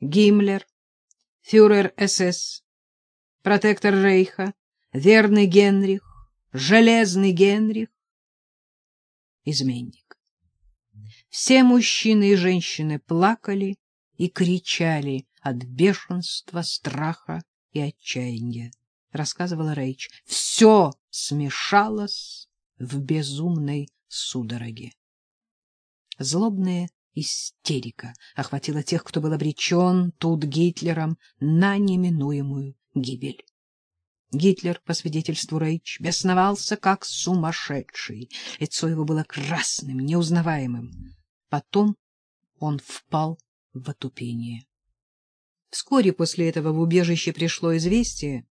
Гиммлер, фюрер СС, протектор Рейха, верный Генрих, железный Генрих, изменник. Все мужчины и женщины плакали и кричали от бешенства, страха и отчаяния, рассказывала Рейч. Все смешалось в безумной судороге. Злобная истерика охватила тех, кто был обречен тут Гитлером на неминуемую гибель. Гитлер, по свидетельству Рейч, бесновался как сумасшедший. Лицо его было красным, неузнаваемым. Потом он впал в отупение. Вскоре после этого в убежище пришло известие,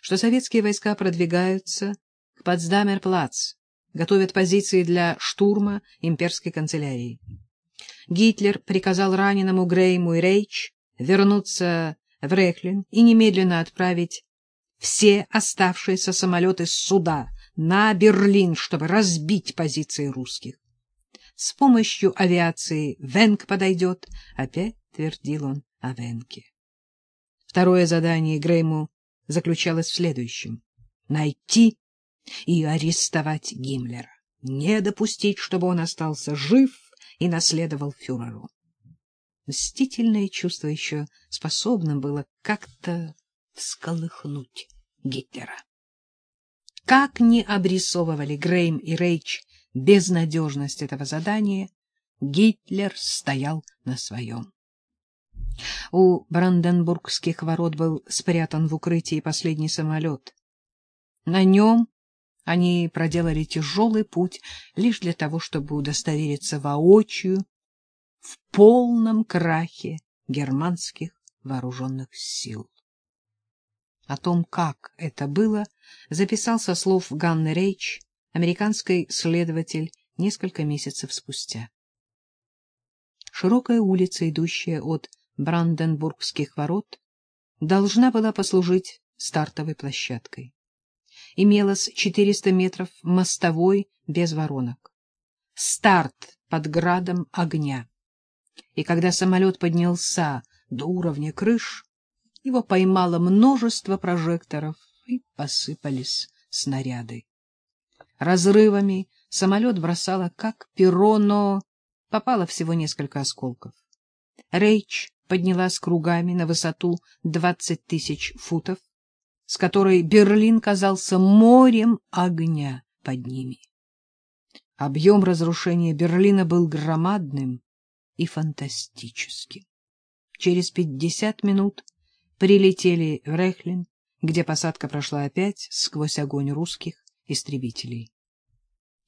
что советские войска продвигаются к Потсдамер-плац, готовят позиции для штурма имперской канцелярии. Гитлер приказал раненому Грейму и Рейч вернуться в Рехлин и немедленно отправить все оставшиеся самолеты суда на Берлин, чтобы разбить позиции русских. С помощью авиации Венк подойдет, опять твердил он о Венке. Второе задание Грейму заключалось в следующем — найти и арестовать Гиммлера, не допустить, чтобы он остался жив и наследовал фюреру. Мстительное чувство еще способно было как-то всколыхнуть Гитлера. Как ни обрисовывали Грейм и Рейч безнадежность этого задания, Гитлер стоял на своем. У Бранденбургских ворот был спрятан в укрытии последний самолет. На нем они проделали тяжелый путь лишь для того, чтобы удостовериться воочию в полном крахе германских вооруженных сил. О том, как это было, записал со слов Ганны Рейч, американский следователь, несколько месяцев спустя. Широкая улица, идущая от Бранденбургских ворот, должна была послужить стартовой площадкой. Имелось 400 метров мостовой без воронок. Старт под градом огня. И когда самолет поднялся до уровня крыш, его поймало множество прожекторов, и посыпались снаряды. Разрывами самолет бросало как перо, но попало всего несколько осколков. Рейч поднялась кругами на высоту двадцать тысяч футов, с которой Берлин казался морем огня под ними. Объем разрушения Берлина был громадным и фантастическим. Через пятьдесят минут прилетели в Рехлин, где посадка прошла опять сквозь огонь русских истребителей.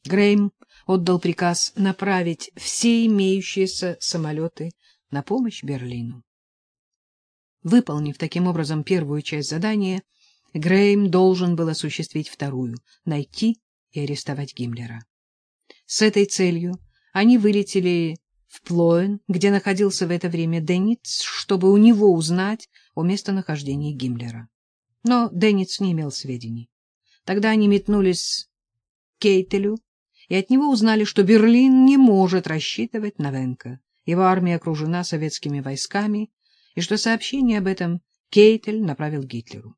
Грейм отдал приказ направить все имеющиеся самолеты на помощь Берлину. Выполнив таким образом первую часть задания, Грейм должен был осуществить вторую — найти и арестовать Гиммлера. С этой целью они вылетели в Плоен, где находился в это время Денниц, чтобы у него узнать о местонахождении Гиммлера. Но Денниц не имел сведений. Тогда они метнулись к Кейтелю и от него узнали, что Берлин не может рассчитывать на Венка. Его армия окружена советскими войсками, и что сообщение об этом Кейтель направил Гитлеру.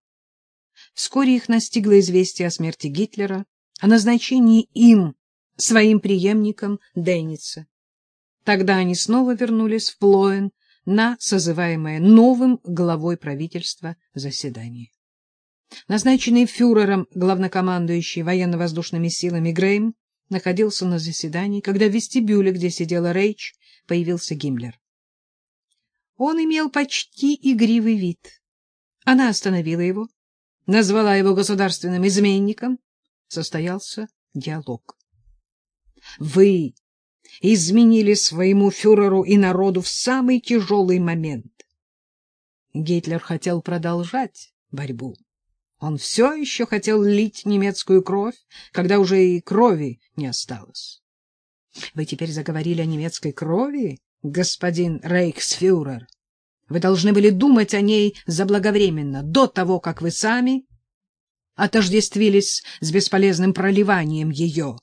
Вскоре их настигло известие о смерти Гитлера, о назначении им своим преемником Денница. Тогда они снова вернулись в Плоен на созываемое новым главой правительства заседание. Назначенный фюрером главнокомандующий военно-воздушными силами Грейм находился на заседании, когда в вестибюле, где сидела Рейч, появился Гиммлер. Он имел почти игривый вид. Она остановила его, назвала его государственным изменником. Состоялся диалог. — Вы изменили своему фюреру и народу в самый тяжелый момент. Гитлер хотел продолжать борьбу. Он все еще хотел лить немецкую кровь, когда уже и крови не осталось. Вы теперь заговорили о немецкой крови, господин рейхсфюрер? Вы должны были думать о ней заблаговременно, до того, как вы сами отождествились с бесполезным проливанием ее.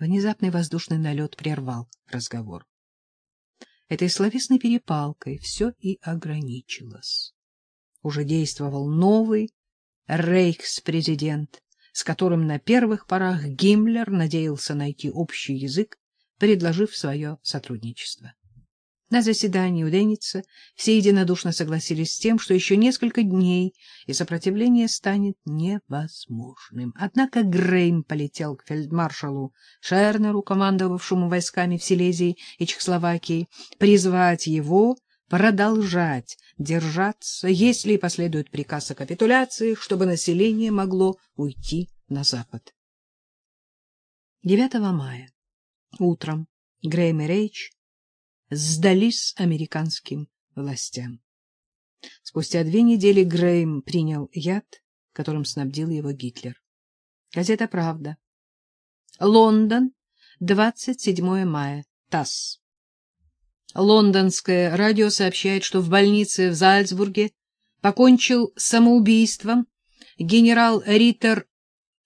Внезапный воздушный налет прервал разговор. Этой словесной перепалкой все и ограничилось. Уже действовал новый рейхспрезидент, с которым на первых порах Гиммлер надеялся найти общий язык, предложив свое сотрудничество. На заседании у Деница все единодушно согласились с тем, что еще несколько дней и сопротивление станет невозможным. Однако Грейм полетел к фельдмаршалу Шернеру, командовавшему войсками в Силезии и Чехословакии, призвать его продолжать держаться, если последует приказ о капитуляции, чтобы население могло уйти на запад. 9 мая утром Грейм и Рейч сдались американским властям. Спустя две недели Грейм принял яд, которым снабдил его Гитлер. Газета «Правда». Лондон, 27 мая. ТАСС. Лондонское радио сообщает, что в больнице в Зальцбурге покончил самоубийством генерал Риттер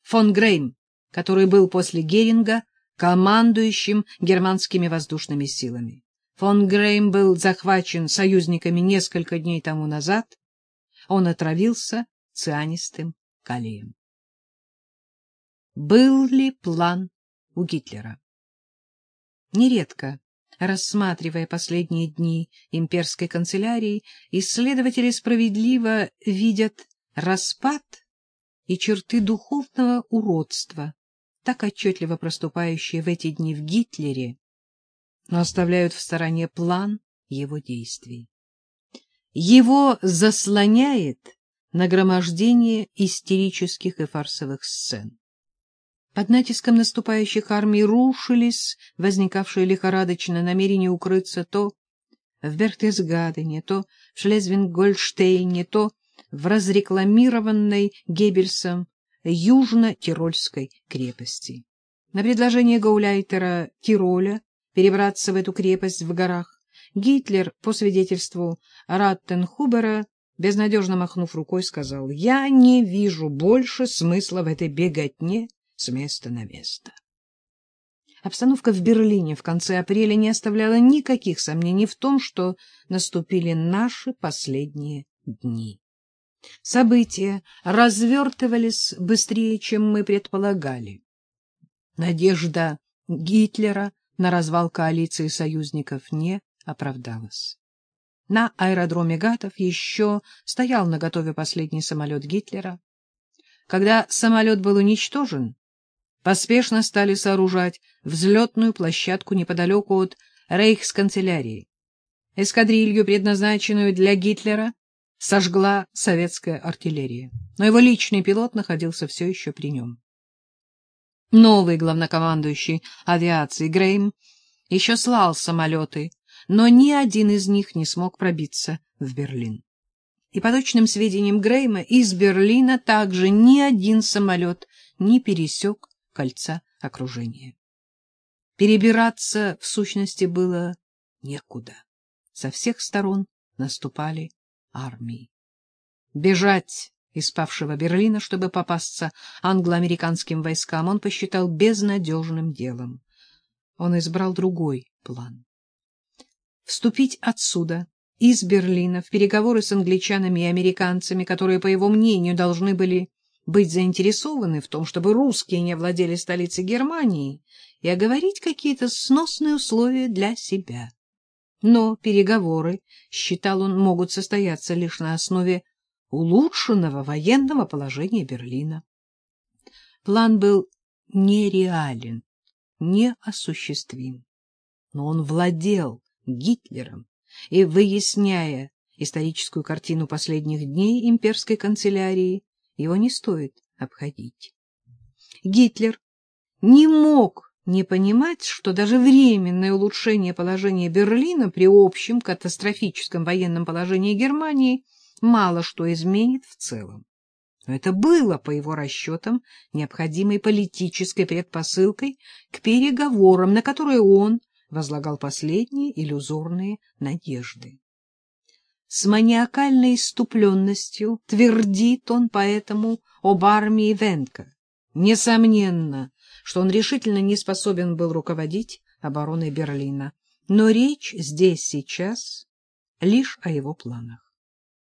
фон Грейм, который был после Геринга командующим германскими воздушными силами. Фон Грейм был захвачен союзниками несколько дней тому назад. Он отравился цианистым калием. Был ли план у Гитлера? Нередко, рассматривая последние дни имперской канцелярии, исследователи справедливо видят распад и черты духовного уродства, так отчетливо проступающие в эти дни в Гитлере, но оставляют в стороне план его действий. Его заслоняет нагромождение истерических и фарсовых сцен. Под натиском наступающих армий рушились возникавшие лихорадочно намерения укрыться то в Берхтесгадене, то в Шлезвинг-Гольштейне, то в разрекламированной Геббельсом Южно-Тирольской крепости. На предложение Гауляйтера Тироля перебраться в эту крепость в горах, Гитлер, по свидетельству Раттенхубера, безнадежно махнув рукой, сказал, «Я не вижу больше смысла в этой беготне с места на место». Обстановка в Берлине в конце апреля не оставляла никаких сомнений в том, что наступили наши последние дни. События развертывались быстрее, чем мы предполагали. Надежда Гитлера на развал коалиции союзников не оправдалась. На аэродроме Гатов еще стоял наготове последний самолет Гитлера. Когда самолет был уничтожен, поспешно стали сооружать взлетную площадку неподалеку от рейхсканцелярии. Эскадрилью, предназначенную для Гитлера, сожгла советская артиллерия, но его личный пилот находился все еще при нем. Новый главнокомандующий авиации Грейм еще слал самолеты, но ни один из них не смог пробиться в Берлин. И по точным сведениям Грейма, из Берлина также ни один самолет не пересек кольца окружения. Перебираться, в сущности, было некуда. Со всех сторон наступали армии. Бежать из павшего Берлина, чтобы попасться англо-американским войскам, он посчитал безнадежным делом. Он избрал другой план. Вступить отсюда, из Берлина, в переговоры с англичанами и американцами, которые, по его мнению, должны были быть заинтересованы в том, чтобы русские не владели столицей Германии, и оговорить какие-то сносные условия для себя. Но переговоры, считал он, могут состояться лишь на основе улучшенного военного положения Берлина. План был нереален, неосуществим, но он владел Гитлером, и, выясняя историческую картину последних дней имперской канцелярии, его не стоит обходить. Гитлер не мог не понимать, что даже временное улучшение положения Берлина при общем катастрофическом военном положении Германии – мало что изменит в целом. Но это было, по его расчетам, необходимой политической предпосылкой к переговорам, на которые он возлагал последние иллюзорные надежды. С маниакальной иступленностью твердит он поэтому об армии Венка. Несомненно, что он решительно не способен был руководить обороной Берлина. Но речь здесь сейчас лишь о его планах.